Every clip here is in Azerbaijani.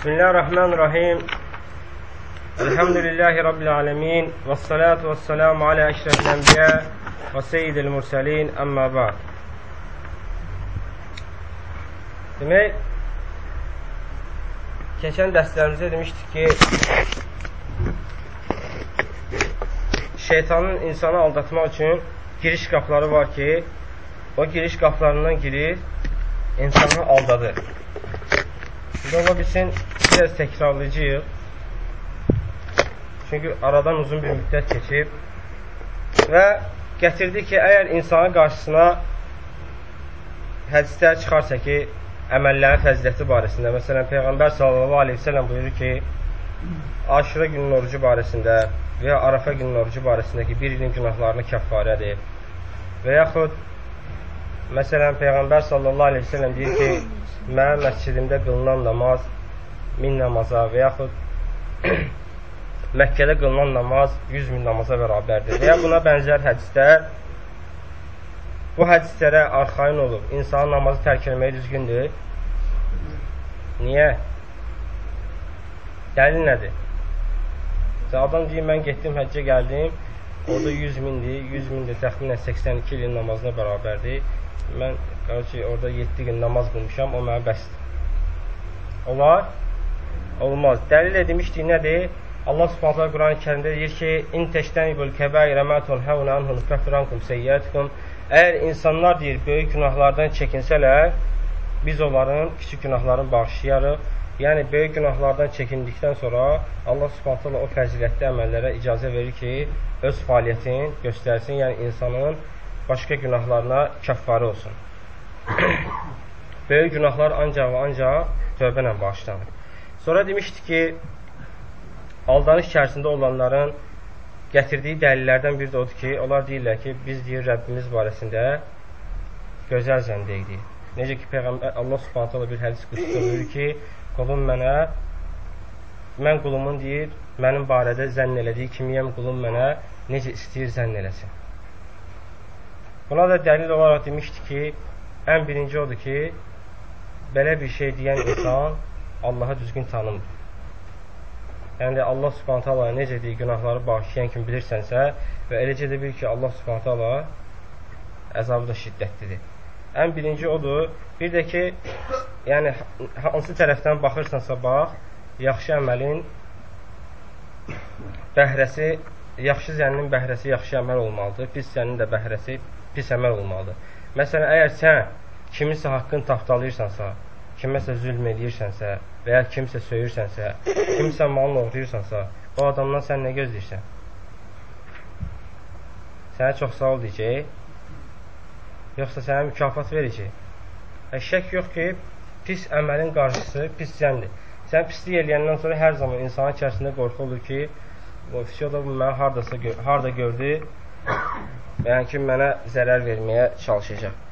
Bismillahirrahmanirrahim. Elhamdülillahi Rabbil alemin. Və salatu və selamu alə əşrəfil ənbiyə və seyyidil mürsəlin. Əmmə ba'd. Demək, keçən dərslərimizdə demişdik ki, şeytanın insanı aldatmaq üçün giriş qapıları var ki, o giriş qapılarından girir, insanı aldadır. İndi ola bilsin, biraz təkrarlayacağıq. Çünki aradan uzun bir müddət keçib və gətirdi ki, əgər insanın qarşısına hədislər çıxarsa ki, əməllərin fəziləti barəsində, məsələn, Peyğəmbər sallallahu aleyhi ve sellem buyurur ki, aşırı günün orucu barəsində və ya Arafa günün orucu barəsində ki, bir ilin günahlarını kəffarədir və yaxud məsələn, Peyğəmbər sallallahu aleyhi ve sellem deyir ki, mənim məscidimdə qılınan namaz min namaza və yaxud Məkkədə qılınan namaz 100 min namaza bərabərdir. Və ya buna bənzər hədislər bu hədislərə arxain olub, insanın namazı tərk etməyi düzgündür. Niyə? Dəlil nədir? Adam deyir, mən getdim, həccə gəldim, orada 100 mindir, 100 min də təxminən 82 ilin namazına bərabərdir. Mən ki, orada 7 gün namaz qılmışam, o mənə bəsdir. Olar? Olmaz. Dəlil demişdik, nədir? Allah Subhanahu Quran-ı Kərimdə deyir ki: "İn təştənibul kəbairə ma tunhauna anhu nukaffirankum sayyiatikum." Əgər insanlar deyir, böyük günahlardan çəkinsələr, biz onların kiçik günahlarını bağışlayarıq. Yəni böyük günahlardan çəkindikdən sonra Allah Subhanahu o fəzilətli əməllərə icazə verir ki, öz fəaliyyətini göstərsin, yəni insanın başqa günahlarına kəffarə olsun. Böyük günahlar ancaq və ancaq tövbə ilə bağışlanır. Sonra demişdik ki, aldanış içərisində olanların gətirdiyi dəlillərdən biri də odur ki, onlar deyirlər ki, biz deyir Rəbbimiz barəsində gözəl zəndə idik. Necə ki, Peyğəmbər Allah Subhanahu taala bir hədis qudusda buyurur ki, qulum mənə mən qulumun deyir, mənim barədə zənn elədiyi kimiyəm qulum mənə necə istəyir zənn eləsin. Buna da dəlil olaraq demişdi ki, ən birinci odur ki, belə bir şey deyən insan Allaha düzgün tanımır. Yəni Allah Subhanahu taala necə deyir, günahları bağışlayan kimi bilirsənsə və eləcə də bil ki, Allah Subhanahu taala əzabı da şiddətlidir. Ən birinci odur. Bir də ki, yəni hansı tərəfdən baxırsansa bax, yaxşı əməlin bəhrəsi, yaxşı zənnin bəhrəsi yaxşı əməl olmalıdır. Pis zənnin də bəhrəsi pis əməl olmalıdır. Məsələn, əgər sən kiminsə haqqını tapdalayırsansa, kiməsə zülm edirsənsə və ya kimsə söyürsənsə, kimsə malını oğrayırsansa, o adamdan sən nə gözləyirsən? Sənə çox sağ ol deyəcək, yoxsa sənə mükafat verəcək. E, şək yox ki, pis əməlin qarşısı pis zəndir. Sən pislik eləyəndən sonra hər zaman insanın içərisində qorxu olur ki, o fisioda bu mənə hardasa, harda gördü, yəni ki, mənə zərər verməyə çalışacaq.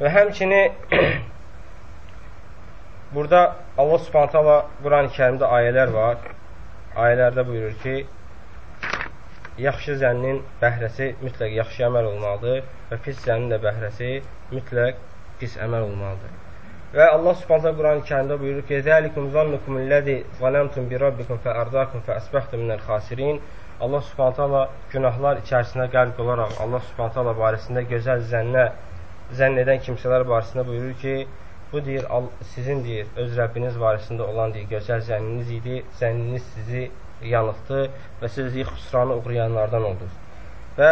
Və həmçini Burada Allah Subhanahu taala Quran-ı Kərimdə ayələr var. Ayələrdə buyurur ki, yaxşı zənnin bəhrəsi mütləq yaxşı əməl olmalıdır və pis zənnin də bəhrəsi mütləq pis əməl olmalıdır. Və Allah Subhanahu Quran-ı Kərimdə buyurur ki: "Zəlikum zannukum allazi zalamtum bi rabbikum fa ardakum fa asbahtum minel xasirin." Allah Subhanahu taala günahlar içərisinə qərq olaraq Allah Subhanahu taala barəsində gözəl zənnə zənn edən kimsələr barəsində buyurur ki, Bu deyir, sizin deyir, öz Rəbbiniz varisində olan deyir, gözəl zənniniz idi, zənniniz sizi yanıqdı və siz deyir, xüsranı uğrayanlardan oldunuz. Və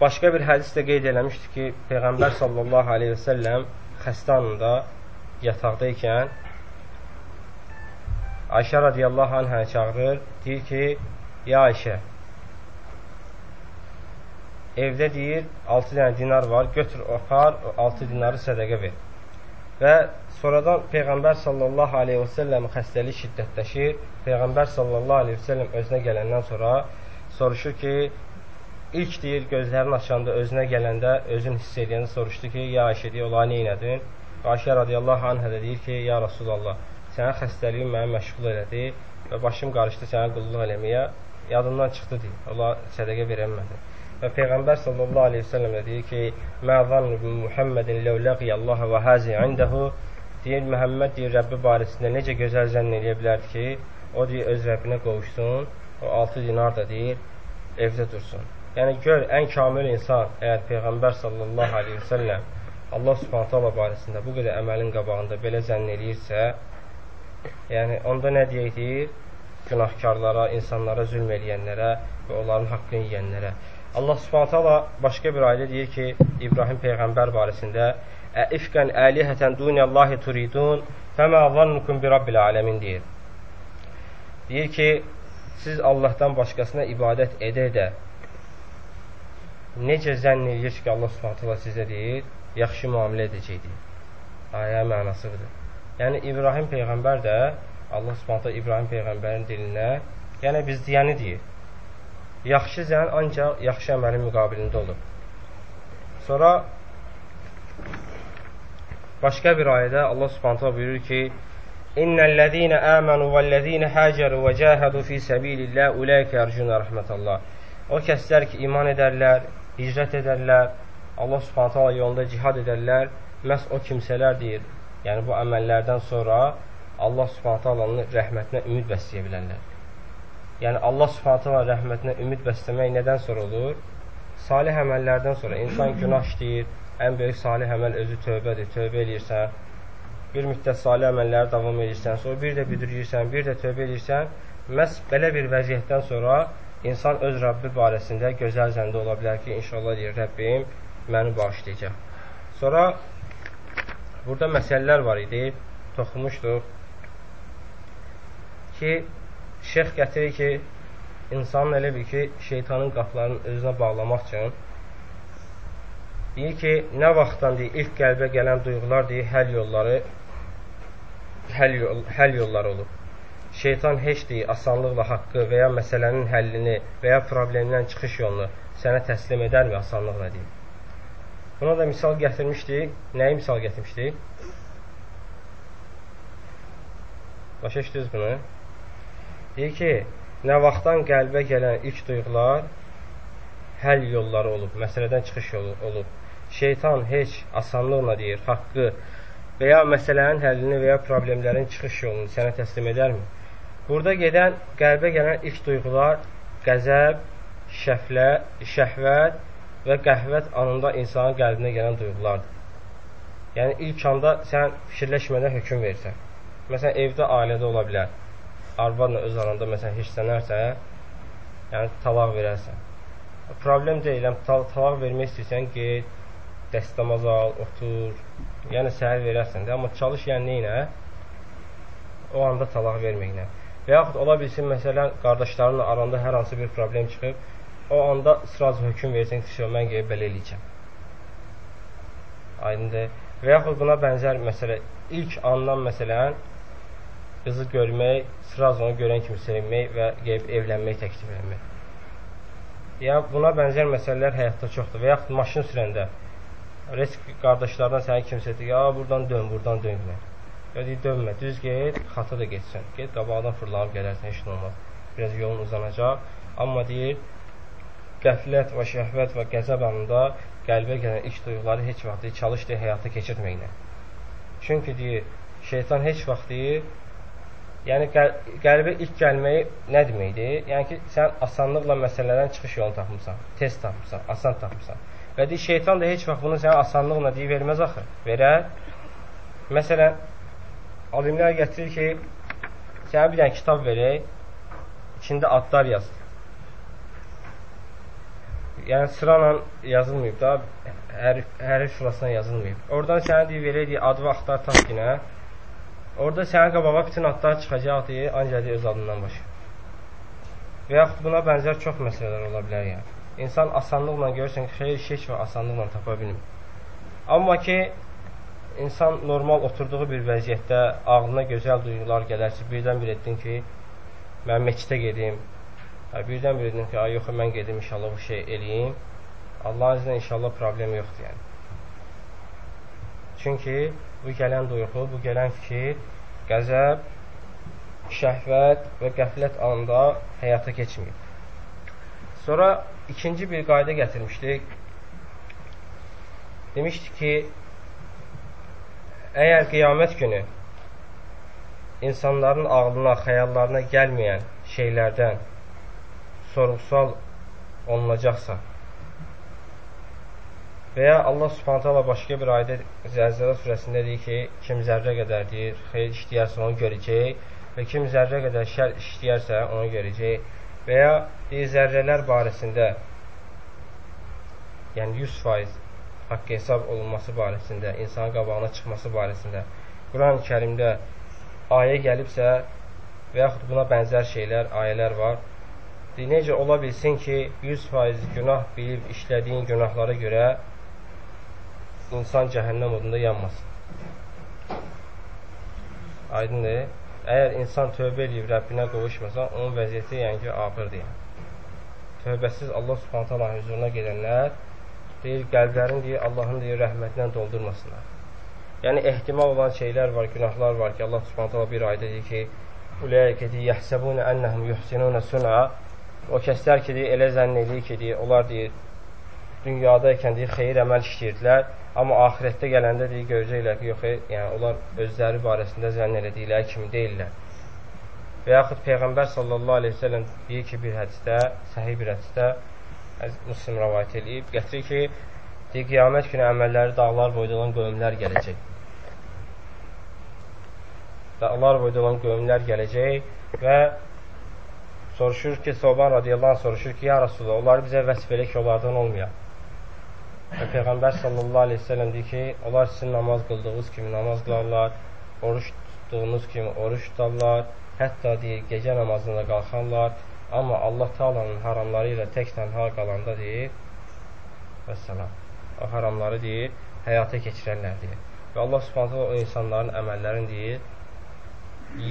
başqa bir hədis də qeyd eləmişdi ki, Peyğəmbər sallallahu aleyhi və səlləm xəstə anında yataqda ikən Ayşə radiyallahu anhə çağırır, deyir ki, ya Ayşə, evdə deyir 6 dənə dinar var, götür apar, 6 dinarı sədəqə ver. Və sonradan Peyğəmbər sallallahu aleyhi və səlləm xəstəlik şiddətləşir. Peyğəmbər sallallahu aleyhi və səlləm özünə gələndən sonra soruşur ki, ilk deyir gözlərini açanda özünə gələndə özün hiss edəndə soruşdu ki, ya Ayşə deyir, ola neynədin? Ayşə radiyallahu anhə də deyir ki, ya Rasulallah, sənin xəstəliyin məni məşğul elədi və başım qarışdı sənə qulluq eləməyə. Yadımdan çıxdı deyir, ola sədəqə verəmədi. Və Peyğəmbər sallallahu aleyhi ve sellem deyir ki, Mə zannu bi Muhammedin ləv ləqiyə Allah və həzi indəhu deyir, Məhəmməd deyir, Rəbbi barəsində necə gözəl zənn eləyə bilərdi ki, o deyir, öz Rəbbinə qovuşsun, o 6 dinar da deyir, evdə dursun. Yəni, gör, ən kamil insan, əgər Peyğəmbər sallallahu aleyhi və səlləm Allah subhanət hala barəsində bu qədər əməlin qabağında belə zənn eləyirsə, yəni, onda nə deyək deyir? Günahkarlara, insanlara zülm eləyənlərə və onların haqqını yiyənlərə. Allah subhanət hala başqa bir ayda deyir ki, İbrahim Peyğəmbər barəsində Əifqən əlihətən duniyəllahi turidun fəmə zannukum bi rabbil aləmin deyir. Deyir ki, siz Allahdan başqasına ibadət edə-edə necə zənn edir ki, Allah subhanət sizə deyir, yaxşı müamilə edəcəkdir. Ayə mənası budur. Yəni, İbrahim Peyğəmbər də Allah subhanət İbrahim Peyğəmbərin dilinə, yəni biz deyəni deyir. Yaxşı zən ancaq yaxşı əməlin müqabilində olur. Sonra başqa bir ayədə Allah Subhanahu buyurur ki: "İnnellezîne âmenû vellezîne hâcerû ve câhedû fî sabîlillâh ulâike yercûne rahmetallah." O kəslər ki, iman edərlər, hicrət edərlər, Allah Subhanahu yolunda cihad edərlər, məhz o kimsələr deyir. Yəni bu əməllərdən sonra Allah Subhanahu rəhmətinə ümid bəsləyə bilərlər. Yəni Allah Subhanahu rəhmətinə ümid bəsləmək nədən sonra olur? Salih əməllərdən sonra insan günah işləyir, ən böyük salih əməl özü tövbədir. Tövbə eləyirsən, bir müddət salih əməlləri davam edirsən, sonra bir də büdürürsən, bir də tövbə edirsən. Məhz belə bir vəziyyətdən sonra insan öz Rəbbi barəsində gözəl zəndə ola bilər ki, inşallah deyir, Rəbbim məni bağışlayacaq. Sonra burada məsələlər var idi, toxumuşduq ki, Şeyx gətirir ki, insanın elə bil ki, şeytanın qapılarını özünə bağlamaq üçün deyir ki, nə vaxtdan deyir, ilk qəlbə gələn duyğular deyir, həll yolları həll, yol, həll yolları olub. Şeytan heç deyir, asanlıqla haqqı və ya məsələnin həllini və ya problemdən çıxış yolunu sənə təslim edərmi asanlıqla deyir. Buna da misal gətirmişdik. Nəyi misal gətirmişdik? Başa düşdünüz bunu? Deyir ki, nə vaxtdan qəlbə gələn ilk duyğular həll yolları olub, məsələdən çıxış yolu olub. Şeytan heç asanlıqla deyir, haqqı və ya məsələnin həllini və ya problemlərin çıxış yolunu sənə təslim edərmi? Burada gedən, qəlbə gələn ilk duyğular qəzəb, şəflə, şəhvət və qəhvət anında insanın qəlbinə gələn duyğulardır. Yəni, ilk anda sən fikirləşmədən hökum verirsən. Məsələn, evdə, ailədə ola bilər arvadla öz aranda məsələn hirslənərsə, yəni talaq verərsən. Problem deyiləm, tal talaq vermək istəyirsən, get, dəstəmaz al, otur, yəni səhər verərsən də, amma çalış yəni neynə? O anda talaq verməklə. Və yaxud ola bilsin, məsələn, qardaşlarınla aranda hər hansı bir problem çıxıb, o anda sıraz hökum versən ki, mən gəlib belə eləyəcəm. Aydındır. Və yaxud buna bənzər məsələ, ilk andan məsələn, qızı görmək, sıraz onu görən kimi sevinmək və gəlib evlənmək təklif etmək. Ya buna bənzər məsələlər həyatda çoxdur. Və yaxud maşın sürəndə risk qardaşlardan səni kimsə deyir, "Ya burdan dön, burdan dönmə." Ya deyir, "Dönmə, düz get, xata da getsən. Get qabaqdan fırlanıb gələrsən, heç nə olmaz. Biraz yolun uzanacaq." Amma deyir, qəflət və şəhvət və qəzəb anında qəlbə gələn ilk duyğuları heç vaxt deyir, çalış deyir, həyata keçirməklə. Çünki deyir, şeytan heç vaxt deyir, Yəni qəlbə ilk gəlməyi nə deməkdir? Yəni ki, sən asanlıqla məsələlərdən çıxış yolunu tapmısan, tez tapmısan, asan tapmısan. Və deyir, şeytan da heç vaxt bunu sənə asanlıqla deyə verməz axı. Verər. Məsələn, alimlər gətirir ki, sənə bir dənə kitab verək, içində adlar yazır. Yəni sırayla yazılmayıb da, hərf, hərf sırasına yazılmayıb. Oradan sənə deyir, deyir, adı və axtar tap dinə. Orada sənin qabağa bütün adlar çıxacaq deyə, ancaq öz adından başa. Və yaxud buna bənzər çox məsələlər ola bilər yəni. İnsan asanlıqla görürsən ki, xeyir heç və asanlıqla tapa bilmir. Amma ki, insan normal oturduğu bir vəziyyətdə ağlına gözəl duyğular gələrsə, birdən bir etdin ki, mən meçidə gedim, birdən bir etdin ki, ay yox, mən gedim inşallah bu şey eləyim. Allahın izni inşallah problem yoxdur yəni. Çünki bu gələn duyğu, bu gələn fikir, qəzəb, şəhvət və qəflət anında həyata keçməyib. Sonra ikinci bir qayda gətirmişdik. Demişdik ki, əgər qiyamət günü insanların ağlına, xəyallarına gəlməyən şeylərdən sorğusal olunacaqsa və ya Allah subhanət hala başqa bir ayda Zəlzələ surəsində deyir ki, kim zərrə qədər deyir, xeyr işləyərsə onu görəcək və kim zərrə qədər şər işləyərsə onu görəcək və ya deyir, zərrələr barəsində yəni 100% haqq hesab olunması barəsində, insanın qabağına çıxması barəsində Quran-ı kərimdə ayə gəlibsə və yaxud buna bənzər şeylər, ayələr var. Deyir, necə ola bilsin ki, 100% günah bilib işlədiyin günahlara görə insan cəhənnəm odunda yanmasın. Aydındır. Əgər insan tövbə edib Rəbbinə qovuşmasa, onun vəziyyəti yəni ki, ağırdır. Yəni. Tövbəsiz Allah Subhanahu taala huzuruna gedənlər deyir, qəlblərin deyir, Allahın deyir, rəhmətindən doldurmasınlar. Yəni, ehtimal olan şeylər var, günahlar var ki, Allah subhanətələ bir ayda deyir ki, Uləyəkə deyir, yəhsəbunə ənəhum yuhsinunə suna O kəslər ki, deyir, elə zənn edir ki, deyir, onlar deyir, dünyadaykən deyir, xeyir əməl işləyirdilər, amma ahirətdə gələndə deyir, görəcəklər ki, yox, yəni onlar özləri barəsində zənn elədikləri kimi deyirlər. Və yaxud Peyğəmbər sallallahu aleyhi ve sellem deyir ki, bir hədisdə, səhih bir hədisdə, Müslim rəvayət edib, gətirir ki, deyir, qiyamət günü əməlləri dağlar boyda olan qövmlər gələcək. Dağlar boyda olan qövmlər gələcək və soruşur ki, Soban radiyallahu anh soruşur ki, ya Rasulullah, onları bizə vəsf elə ki, onlardan olmayaq. Və Peyğəmbər sallallahu aleyhi ve sellem deyir ki, onlar sizin namaz qıldığınız kimi namaz qılarlar, oruç tutduğunuz kimi oruç tutarlar, hətta deyir, gecə namazına qalxarlar Amma Allah Taala'nın haramları ilə tək tənha qalanda deyir, vəssalam, o haramları deyir, həyata keçirərlər deyir. Və Allah Subhanahu o insanların əməllərini deyir,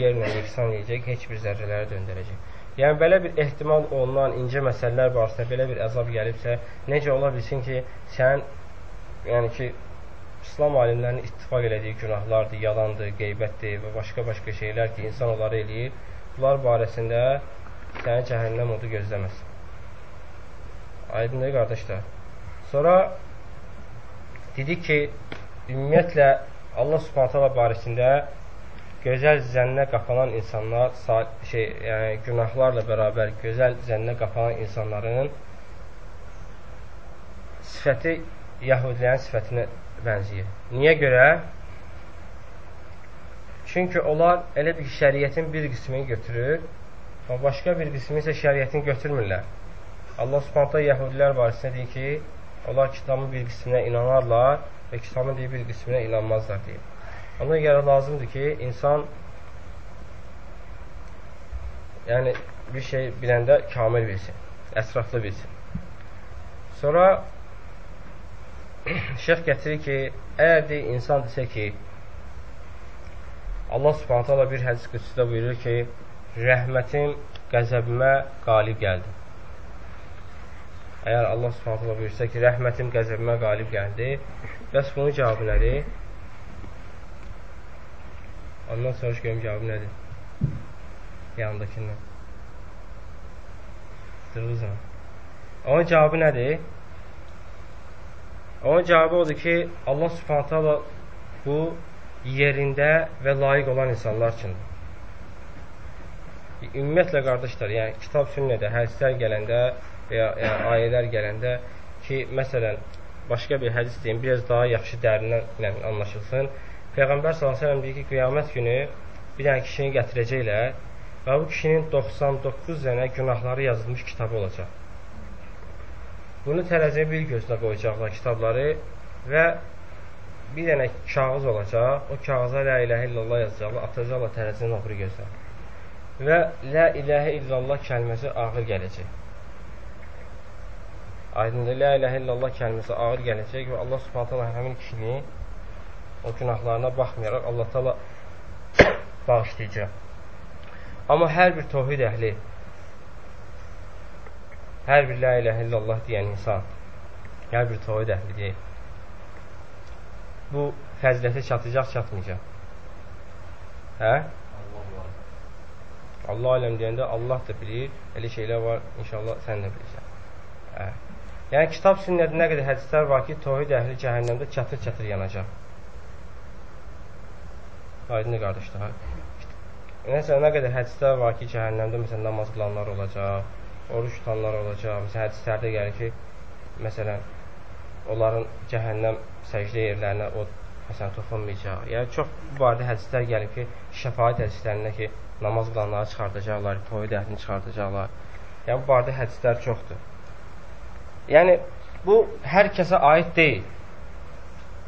yerlə yeksan edəcək, heç bir zərrələri döndərəcək. Yəni belə bir ehtimal olunan incə məsələlər barəsində belə bir əzab gəlibsə, necə ola bilsin ki, sən yəni ki, İslam alimlərinin ittifaq elədiyi günahlardır, yalandır, qeybətdir və başqa-başqa şeylər ki, insan onları eləyir. Bunlar barəsində səni cəhənnəm odu gözləməsin. Aydındır, qardaşlar. Sonra dedik ki, ümumiyyətlə Allah subhanətələ barəsində gözəl zənnə qapanan insanlar, şey, yəni günahlarla bərabər gözəl zənnə qapanan insanların sifəti Yahudilərin sifətinə bənzəyir. Niyə görə? Çünki onlar elə bir şəriətin bir qismini götürür Amma başqa bir qismi isə şəriətin götürmürlər. Allah subhanətə yəhudilər barəsində deyir ki, onlar kitabın bir qisminə inanarlar və kitabın deyir, bir qisminə inanmazlar deyir. Ona görə lazımdır ki, insan yəni bir şey biləndə kamil bilsin, əsraflı bilsin. Sonra şeyx gətirir ki, əgər deyir, insan desə ki, Allah subhanətə bir hədis qüdsüdə buyurur ki, rəhmətim qəzəbimə qalib gəldi. Əgər Allah subhanətlə buyursa ki, rəhmətim qəzəbimə qalib gəldi, bəs bunun cavabı nədir? Ondan soruş görüm cavabı nədir? Yanındakindən. Dırğızla. Onun cavabı nədir? Onun cavabı odur ki, Allah subhanətlə bu yerində və layiq olan insanlar üçündür ümumiyyətlə qardaşlar, yəni kitab sünnədə hədislər gələndə və ya yəni, ayələr gələndə ki, məsələn, başqa bir hədis deyim, biraz daha yaxşı dərindən anlaşılsın. Peyğəmbər s.ə.v deyir ki, qiyamət günü bir dənə kişini gətirəcəklər və bu kişinin 99 dənə günahları yazılmış kitabı olacaq. Bunu tərəziyə bir gözlə qoyacaqlar kitabları və bir dənə kağız olacaq. O kağıza la iləhə illallah yazacaqlar, atacaqlar tərəzinin o biri gözlə və Lə iləhə illallah kəlməsi ağır gələcək. Aydındır, Lə iləhə illallah kəlməsi ağır gələcək və Allah subhanət hala həmin kişini o günahlarına baxmayaraq Allah tala bağışlayacaq. Amma hər bir tohid əhli, hər bir Lə iləhə illallah deyən insan, hər bir tohid əhli deyil. Bu fəzilətə çatacaq, çatmayacaq. Hə? Allah aləm deyəndə Allah da bilir, elə şeylər var, inşallah sən də bilirsən. Hə. Yəni, kitab sünnədə nə qədər hədislər var ki, tohid əhli cəhənnəmdə çatır-çatır yanacaq. Aydın qardaşlar. Məsələn, nə qədər hədislər var ki, cəhənnəmdə məsələn namaz qılanlar olacaq, oruç tutanlar olacaq. Məsələn, hədislərdə gəlir ki, məsələn, onların cəhənnəm səcdə yerlərinə o məsələn toxunmayacaq. Yəni çox bu barədə hədislər gəlir ki, şəfaət hədislərində ki, namaz qılanları çıxardacaqlar, toyud əhlini çıxardacaqlar. Yəni bu barədə hədislər çoxdur. Yəni bu hər kəsə aid deyil.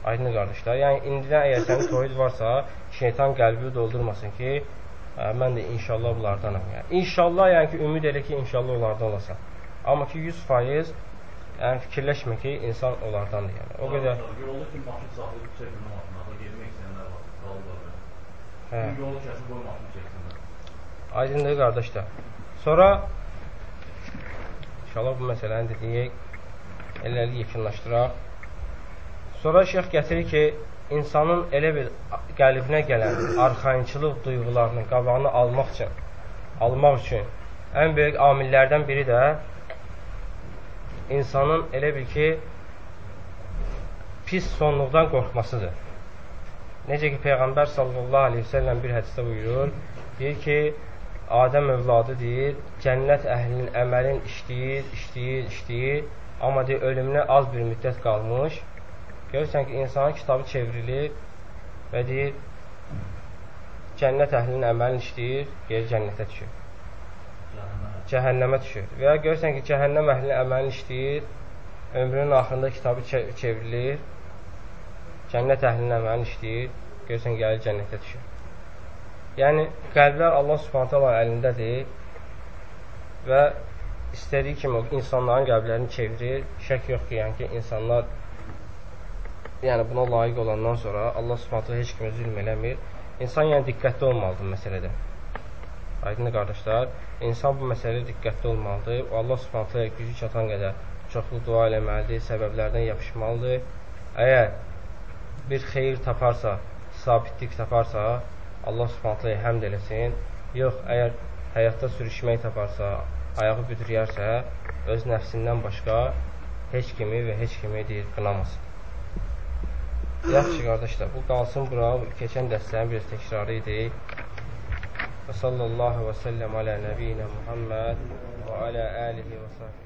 Aydın qardaşlar. Yəni indidən əgər sənin toyud varsa, şeytan qəlbini doldurmasın ki, Hə, mən də inşallah bunlardanam. Yəni inşallah yəni ki, ümid elə ki, inşallah onlardan olasan. Amma ki 100% yəni fikirləşmə ki, insan onlardandır yəni. O qədər yolda ki, maşın saxlayıb çəkilmə maşınlarda getmək istəyənlər var, qalırlar. Hə. Yolu kəsib qoy maşını çəksinlər. Aydındır qardaşlar. Sonra inşallah bu məsələni də deyək, eləli yekunlaşdıraq. Sonra şeyx gətirir ki, insanın elə bir qəlbinə gələn arxayınçılıq duyğularının qabağını almaq üçün, almaq üçün ən böyük amillərdən biri də insanın elə bil ki, pis sonluqdan qorxmasıdır. Necə ki, Peyğəmbər sallallahu aleyhi ve sellem bir hədisdə buyurur, deyir ki, Adəm övladı deyir, cənnət əhlinin əməlin işləyir, işləyir, işləyir, amma deyir, ölümünə az bir müddət qalmış, Görürsən ki, insanın kitabı çevrilir və deyir, cənnət əhlinin əməlini işləyir, geri cənnətə düşür. Cəhənnəmə düşür. Və ya görürsən ki, cəhənnəm əhlinin əməlini işləyir, ömrünün axırında kitabı çevrilir, cənnət əhlinin əməlini işləyir, görürsən gəlir cənnətə düşür. Yəni, qəlblər Allah subhanətə əlindədir və istədiyi kimi insanların qəlblərini çevirir. Şək yox ki, yəni ki, insanlar yəni buna layiq olandan sonra Allah Subhanahu heç kimə zülm eləmir. İnsan yəni diqqətli olmalıdır məsələdə. Aydın qardaşlar, insan bu məsələdə diqqətli olmalıdır. O Allah Subhanahu gücü çatan qədər çoxlu dua eləməlidir, səbəblərdən yapışmalıdır. Əgər bir xeyir taparsa, sabitlik taparsa, Allah Subhanahu həmd eləsin. Yox, əgər həyatda sürüşmək taparsa, ayağı büdrəyərsə, öz nəfsindən başqa heç kimi və heç kimi deyir, qınamasın. Yaxşı qardaşlar, bu qalsın bura. Keçən dərslərin bir təkrarı idi. Və sallallahu və səlləm alə nəbiyinə Muhammed və alə alihi və sahbihi.